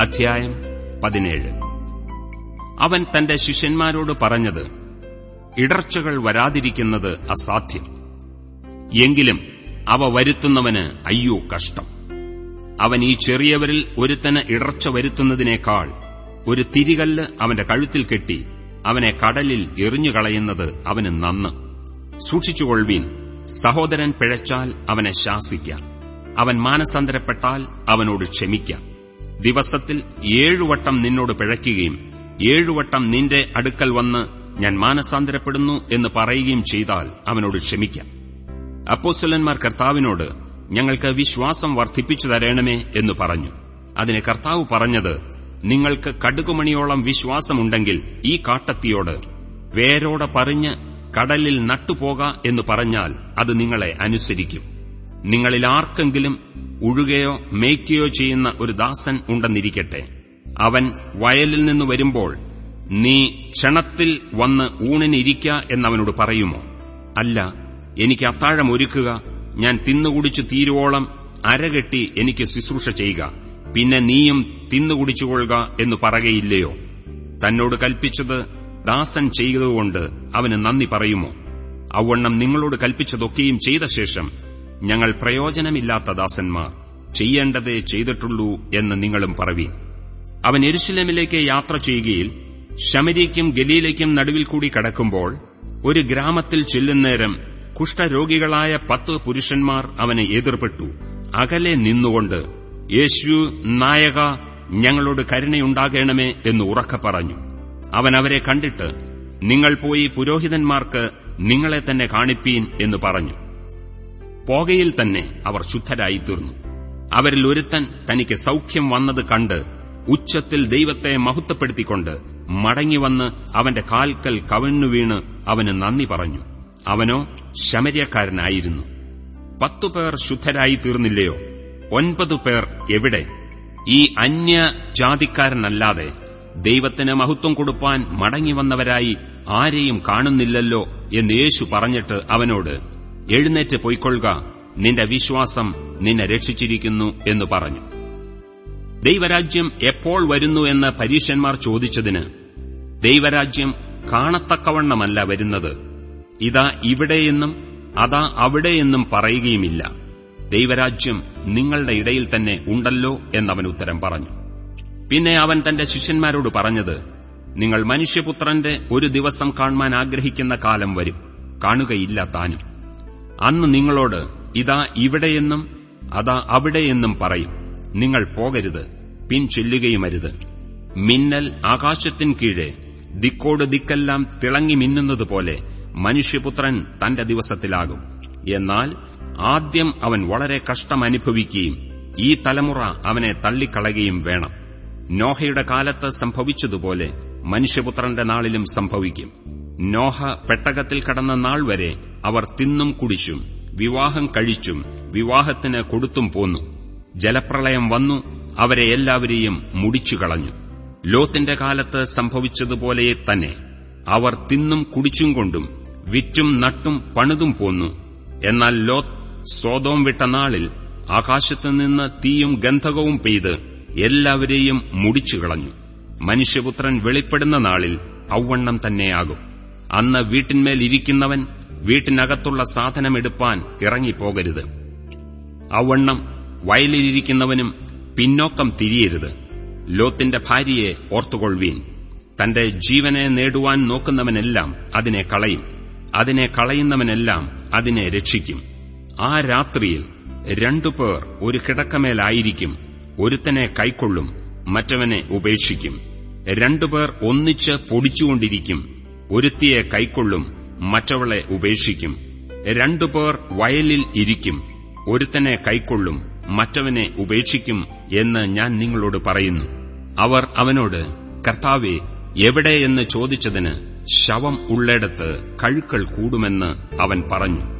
അധ്യായം പതിനേഴ്. അവൻ തന്റെ ശിഷ്യന്മാരോട് പറഞ്ഞത് ഇടർച്ചകൾ വരാതിരിക്കുന്നത് അസാധ്യം. എങ്കിലും അവ വരുത്തുന്നവന് അയ്യോ കഷ്ടം. അവൻ ഈ ചെറിയവരിൽ ഒരുത്തന് ഇടർച്ച വരുത്തുന്നതിനേക്കാൾ ഒരു തിരികല്ല് അവന്റെ കഴുത്തിൽ കെട്ടി അവനെ കടലിൽ എറിഞ്ഞുകളയുന്നത് അവന് നന്ന്. സൂക്ഷിച്ചുകൊള്ളുവീൻ സഹോദരൻ പിഴച്ചാൽ അവനെ ശാസിക്കാം. അവൻ മാനസാന്തരപ്പെട്ടാൽ അവനോട് ക്ഷമിക്കാം. ദിവസത്തിൽ ഏഴുവട്ടം നിന്നോട് പിഴയ്ക്കുകയും ഏഴുവട്ടം നിന്റെ അടുക്കൽ വന്ന് ഞാൻ മാനസാന്തരപ്പെടുന്നു എന്ന് പറയുകയും ചെയ്താൽ അവനോട് ക്ഷമിക്കാം. അപ്പോസ്വലന്മാർ കർത്താവിനോട് ഞങ്ങൾക്ക് വിശ്വാസം വർദ്ധിപ്പിച്ചു തരണമേ എന്ന് പറഞ്ഞു. അതിന് കർത്താവ് പറഞ്ഞത് നിങ്ങൾക്ക് കടുകുമണിയോളം വിശ്വാസമുണ്ടെങ്കിൽ ഈ കാട്ടത്തിയോട് വേരോടെ പറഞ്ഞ് കടലിൽ നട്ടുപോക എന്ന് പറഞ്ഞാൽ അത് നിങ്ങളെ അനുസരിക്കും. നിങ്ങളിൽ ആർക്കെങ്കിലും ഉഴുകയോ മേയ്ക്കുകയോ ചെയ്യുന്ന ഒരു ദാസൻ ഉണ്ടെന്നിരിക്കട്ടെ. അവൻ വയലിൽ നിന്ന് വരുമ്പോൾ നീ ക്ഷണത്തിൽ വന്ന് ഊണിനിരിക്ക എന്നവനോട് പറയുമോ? അല്ല എനിക്ക് അത്താഴം ഒരുക്കുക. ഞാൻ തിന്നുകുടിച്ചു തീരുവോളം അരകെട്ടി എനിക്ക് ശുശ്രൂഷ ചെയ്യുക. പിന്നെ നീയും തിന്നുകുടിച്ചുകൊള്ളുക എന്ന് പറകയില്ലയോ തന്നോട് കൽപ്പിച്ചത് ദാസൻ ചെയ്തതുകൊണ്ട് അവന് നന്ദി പറയുമോ? അവണ്ണം നിങ്ങളോട് കൽപ്പിച്ചതൊക്കെയും ചെയ്ത ശേഷം ഞങ്ങൾ പ്രയോജനമില്ലാത്ത ദാസന്മാർ ചെയ്യേണ്ടതേ ചെയ്തിട്ടുള്ളൂ എന്ന് നിങ്ങളും പറവീൻ. അവൻ എരുശിലമിലേക്ക് യാത്ര ചെയ്യുകയിൽ ശമരിക്കും ഗലീലയ്ക്കും നടുവിൽ കൂടി കടക്കുമ്പോൾ ഒരു ഗ്രാമത്തിൽ ചെല്ലുന്നേരം കുഷ്ഠരോഗികളായ പത്ത് പുരുഷന്മാർ അവനെ എതിർപ്പെട്ടു. അകലെ നിന്നുകൊണ്ട് യേശു നായക ഞങ്ങളോട് കരുണയുണ്ടാകണമേ എന്ന് ഉറക്കെ പറഞ്ഞു. അവൻ അവരെ കണ്ടിട്ട് നിങ്ങൾ പോയി പുരോഹിതന്മാർക്ക് നിങ്ങളെ തന്നെ കാണിപ്പീൻ എന്ന് പറഞ്ഞു. പോകയിൽ തന്നെ അവർ ശുദ്ധരായി തീർന്നു അവരിൽ ഒരുത്തൻ തനിക്ക് സൌഖ്യം വന്നത് കണ്ട് ഉച്ചത്തിൽ ദൈവത്തെ മഹത്വപ്പെടുത്തിക്കൊണ്ട് മടങ്ങിവന്ന് അവന്റെ കാൽക്കൽ കവണ്ണു വീണ് അവന് നന്ദി പറഞ്ഞു. അവനോ ശമര്യക്കാരനായിരുന്നു. പത്തുപേർ ശുദ്ധരായി തീർന്നില്ലയോ ഒൻപതു പേർ എവിടെ? ഈ അന്യ ജാതിക്കാരനല്ലാതെ ദൈവത്തിന് മഹത്വം കൊടുപ്പാൻ മടങ്ങിവന്നവരായി ആരെയും കാണുന്നില്ലല്ലോ എന്ന് യേശു പറഞ്ഞിട്ട് അവനോട് എഴുന്നേറ്റ് പൊയ്ക്കൊള്ളുക. നിന്റെ വിശ്വാസം നിന്നെ രക്ഷിച്ചിരിക്കുന്നു എന്ന് പറഞ്ഞു. ദൈവരാജ്യം എപ്പോൾ വരുന്നു എന്ന് പരീശന്മാർ ചോദിച്ചതിന് ദൈവരാജ്യം കാണത്തക്കവണ്ണമല്ല വരുന്നത്. ഇതാ ഇവിടെയെന്നും അതാ അവിടെയെന്നും പറയുകയുമില്ല. ദൈവരാജ്യം നിങ്ങളുടെ ഇടയിൽ തന്നെ ഉണ്ടല്ലോ എന്നവൻ ഉത്തരം പറഞ്ഞു. പിന്നെ അവൻ തന്റെ ശിഷ്യന്മാരോട് പറഞ്ഞത് നിങ്ങൾ മനുഷ്യപുത്രന്റെ ഒരു ദിവസം കാണുവാൻ ആഗ്രഹിക്കുന്ന കാലം വരും. കാണുകയില്ല താനും. അന്ന് നിങ്ങളോട് ഇതാ ഇവിടെയെന്നും അതാ അവിടെയെന്നും പറയും. നിങ്ങൾ പോകരുത് പിൻചൊല്ലുകയുമരുത് മിന്നൽ ആകാശത്തിൻ കീഴെ ദിക്കോട് ദിക്കെല്ലാം തിളങ്ങി മിന്നുന്നതുപോലെ മനുഷ്യപുത്രൻ തന്റെ ദിവസത്തിലാകും. എന്നാൽ ആദ്യം അവൻ വളരെ കഷ്ടമനുഭവിക്കുകയും ഈ തലമുറ അവനെ തള്ളിക്കളയുകയും വേണം. നോഹയുടെ കാലത്ത് സംഭവിച്ചതുപോലെ മനുഷ്യപുത്രന്റെ നാളിലും സംഭവിക്കും. നോഹ പെട്ടകത്തിൽ കടന്ന നാൾ വരെ അവർ തിന്നും കുടിച്ചും വിവാഹം കഴിച്ചും വിവാഹത്തിന് കൊടുത്തും പോന്നു. ജലപ്രളയം വന്നു അവരെ എല്ലാവരെയും മുടിച്ചുകളഞ്ഞു ലോത്തിന്റെ കാലത്ത് സംഭവിച്ചതുപോലെ തന്നെ അവർ തിന്നും കുടിച്ചും കൊണ്ടും വിറ്റും നട്ടും പണിതും പോന്നു. എന്നാൽ ലോത്ത് സ്വതവും വിട്ട നാളിൽ ആകാശത്തുനിന്ന് തീയും ഗന്ധകവും പെയ്ത് എല്ലാവരെയും മുടിച്ചുകളഞ്ഞു മനുഷ്യപുത്രൻ വെളിപ്പെടുന്ന നാളിൽ ഔവണ്ണം തന്നെയാകും. അന്ന് വീട്ടിന്മേൽ ഇരിക്കുന്നവൻ വീട്ടിനകത്തുള്ള സാധനമെടുപ്പാൻ ഇറങ്ങിപ്പോകരുത്. അവണ്ണം വയലിലിരിക്കുന്നവനും പിന്നോക്കം തിരിയരുത്. ലോത്തിന്റെ ഭാര്യയെ ഓർത്തുകൊള്ളുവീൻ. തന്റെ ജീവനെ നേടുവാൻ നോക്കുന്നവനെല്ലാം അതിനെ കളയും. അതിനെ കളയുന്നവനെല്ലാം അതിനെ രക്ഷിക്കും. ആ രാത്രിയിൽ രണ്ടുപേർ ഒരു കിടക്കമേലായിരിക്കും. ഒരുത്തനെ കൈക്കൊള്ളും മറ്റവനെ ഉപേക്ഷിക്കും. രണ്ടുപേർ ഒന്നിച്ച് പൊടിച്ചുകൊണ്ടിരിക്കും. ഒരുത്തിയെ കൈക്കൊള്ളും മറ്റവളെ ഉപേക്ഷിക്കും. രണ്ടുപേർ വയലിൽ ഇരിക്കും. ഒരുത്തനെ കൈക്കൊള്ളും മറ്റവനെ ഉപേക്ഷിക്കും എന്ന് ഞാൻ നിങ്ങളോട് പറയുന്നു. അവർ അവനോട് കർത്താവെ എവിടെയെന്ന് ചോദിച്ചതിന് ശവം ഉള്ളിടത്ത് കഴുക്കൾ കൂടുമെന്ന് അവൻ പറഞ്ഞു.